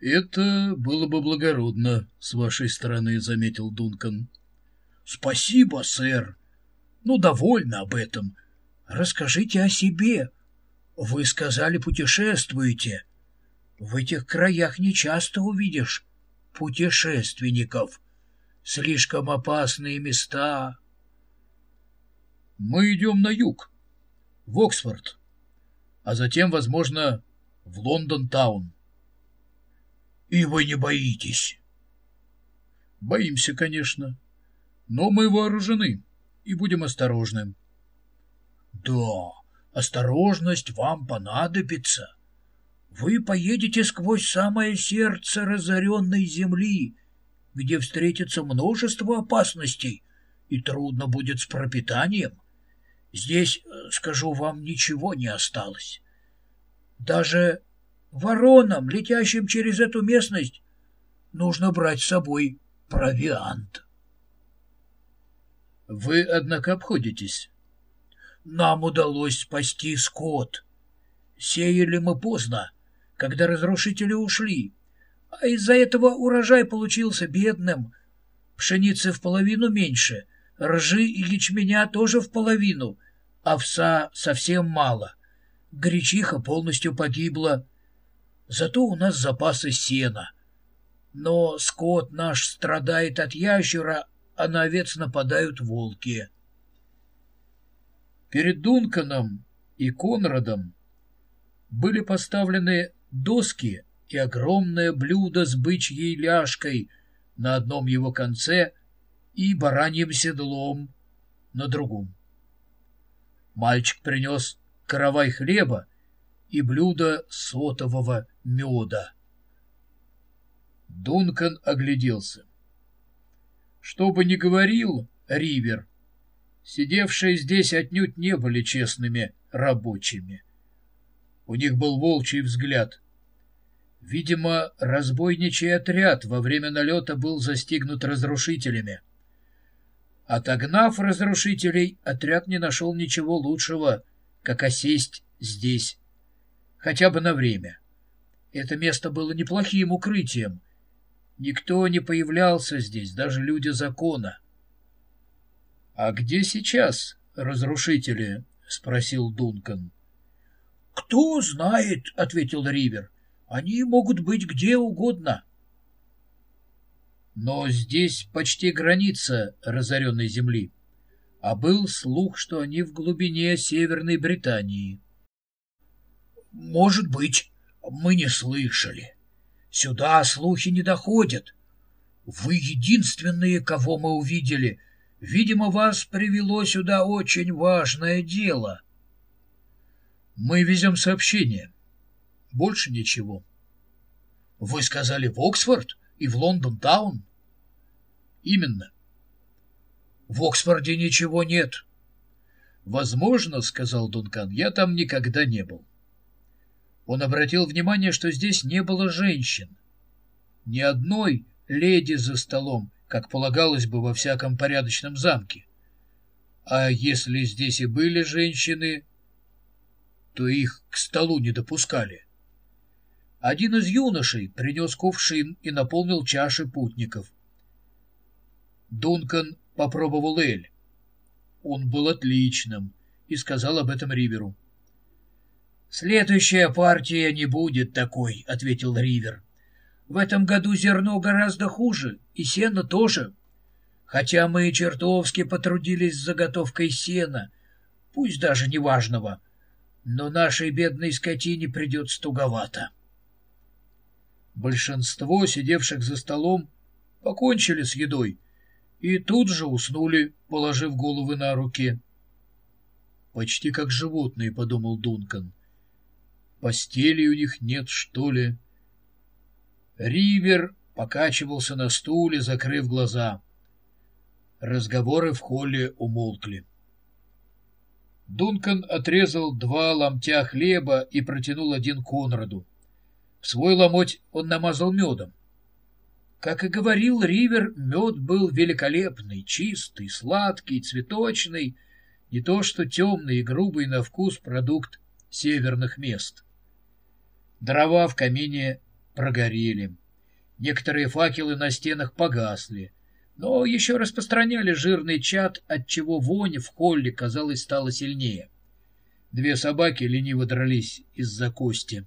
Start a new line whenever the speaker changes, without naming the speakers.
Это было бы благородно с вашей стороны, заметил Дункан. Спасибо, сэр. Ну, довольно об этом. Расскажите о себе. Вы сказали, путешествуете. В этих краях нечасто увидишь путешественников. Слишком опасные места. Мы идем на юг, в Оксфорд, а затем, возможно, в Лондон-таун. И вы не боитесь? Боимся, конечно, но мы вооружены и будем осторожны. Да, осторожность вам понадобится. Вы поедете сквозь самое сердце разоренной земли, где встретится множество опасностей, и трудно будет с пропитанием. Здесь, э, скажу вам, ничего не осталось. Даже воронам, летящим через эту местность, нужно брать с собой провиант. Вы, однако, обходитесь. Нам удалось спасти скот. Сеяли мы поздно, когда разрушители ушли, а из-за этого урожай получился бедным. Пшеницы в половину меньше, ржи и ячменя тоже в половину, овса совсем мало. Гречиха полностью погибла. Зато у нас запасы сена. Но скот наш страдает от ящера, а на овец нападают волки. Перед Дунканом и Конрадом были поставлены доски и огромное блюдо с бычьей ляжкой на одном его конце и бараньим седлом на другом. Мальчик принес каравай хлеба и блюдо сотового меда. Дункан огляделся. Что бы ни говорил Ривер, сидевшие здесь отнюдь не были честными рабочими. У них был волчий взгляд. Видимо, разбойничий отряд во время налета был застигнут разрушителями. Отогнав разрушителей, отряд не нашел ничего лучшего, как осесть здесь, хотя бы на время. Это место было неплохим укрытием. Никто не появлялся здесь, даже люди закона. — А где сейчас разрушители? — спросил Дункан. — Кто знает, — ответил Ривер. — Они могут быть где угодно. Но здесь почти граница разоренной земли, а был слух, что они в глубине Северной Британии. — Может быть, мы не слышали. Сюда слухи не доходят. Вы единственные, кого мы увидели. Видимо, вас привело сюда очень важное дело. — мы везем сообщение. Больше ничего. Вы сказали в Оксфорд и в Лондон-таун? Именно. В Оксфорде ничего нет. Возможно, сказал Дункан, я там никогда не был. Он обратил внимание, что здесь не было женщин. Ни одной леди за столом, как полагалось бы во всяком порядочном замке. А если здесь и были женщины, то их к столу не допускали. Один из юношей принес кувшин и наполнил чаши путников. Дункан попробовал эль. Он был отличным и сказал об этом Риверу. «Следующая партия не будет такой», — ответил Ривер. «В этом году зерно гораздо хуже, и сено тоже. Хотя мы чертовски потрудились с заготовкой сена, пусть даже неважного, но нашей бедной скотине придется туговато. Большинство сидевших за столом покончили с едой и тут же уснули, положив головы на руки. «Почти как животные», — подумал Дункан. «Постели у них нет, что ли?» Ривер покачивался на стуле, закрыв глаза. Разговоры в холле умолкли. Дункан отрезал два ломтя хлеба и протянул один Конраду. В свой ломоть он намазал медом. Как и говорил Ривер, мед был великолепный, чистый, сладкий, цветочный, не то что темный и грубый на вкус продукт северных мест. Дрова в камине прогорели. Некоторые факелы на стенах погасли, но еще распространяли жирный чад, отчего вонь в холле, казалось, стала сильнее. Две собаки лениво дрались из-за кости.